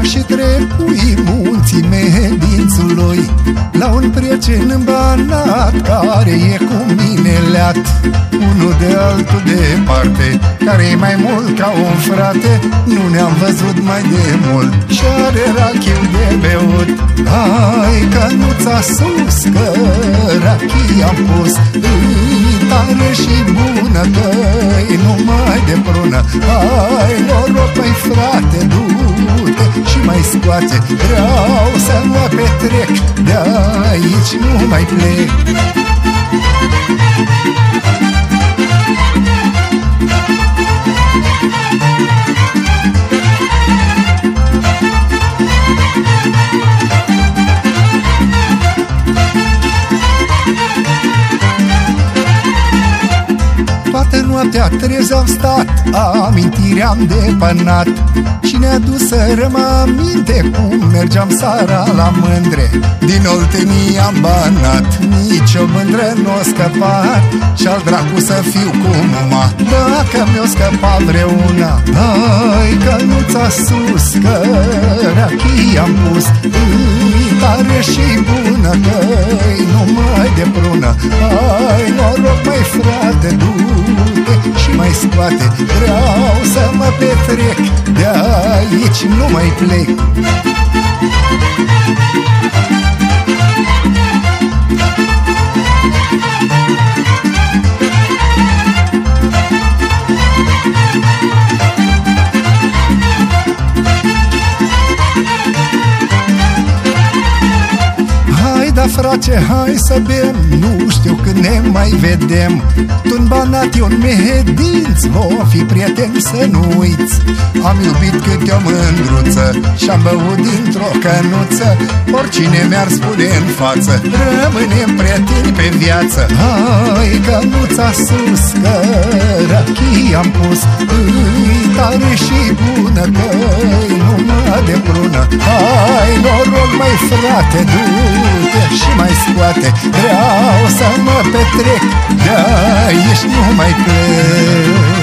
și trebui munții medințului La un prieten îmbanat care e cu mine leat. Unul de altul departe, care e mai mult ca un frate Nu ne-am văzut mai de mult. Și are rachiu de beut. Hai cănuța sus, că rachii am pus. Tare și bună, că numai de prună. Hai noroc, mai frate, du-te și mai scoate. Vreau să mă petrec, de aici nu mai plec noaptea trez am stat Amintirea am depănat. Și ne-a dus să rămă minte Cum mergeam sara la mândre? Din oltenii am banat Nici o mândră n-o scăpat. Și-al dracu să fiu cum muma Dacă mi-o scăpat vreuna. Hai cănuța sus Că rachii am pus. Tare și bună că numai de prună. Hai de aici nu mai plec da frate, hai să bem. Nu știu când ne mai vedem. Tu banat, eu mehedinț Vom fi prieteni să nu uiți. Am iubit câte o mândruță Și-am băut dintr-o cănuță. Oricine mi-ar spune în față Rămânem prieteni pe viață. Hai cănuța sus Că rachii am pus. Îi tare și bună Că numai de prună. Hai noroc mai frate Du-te și mai scoate. Vreau să mă petrec De aici nu mai plec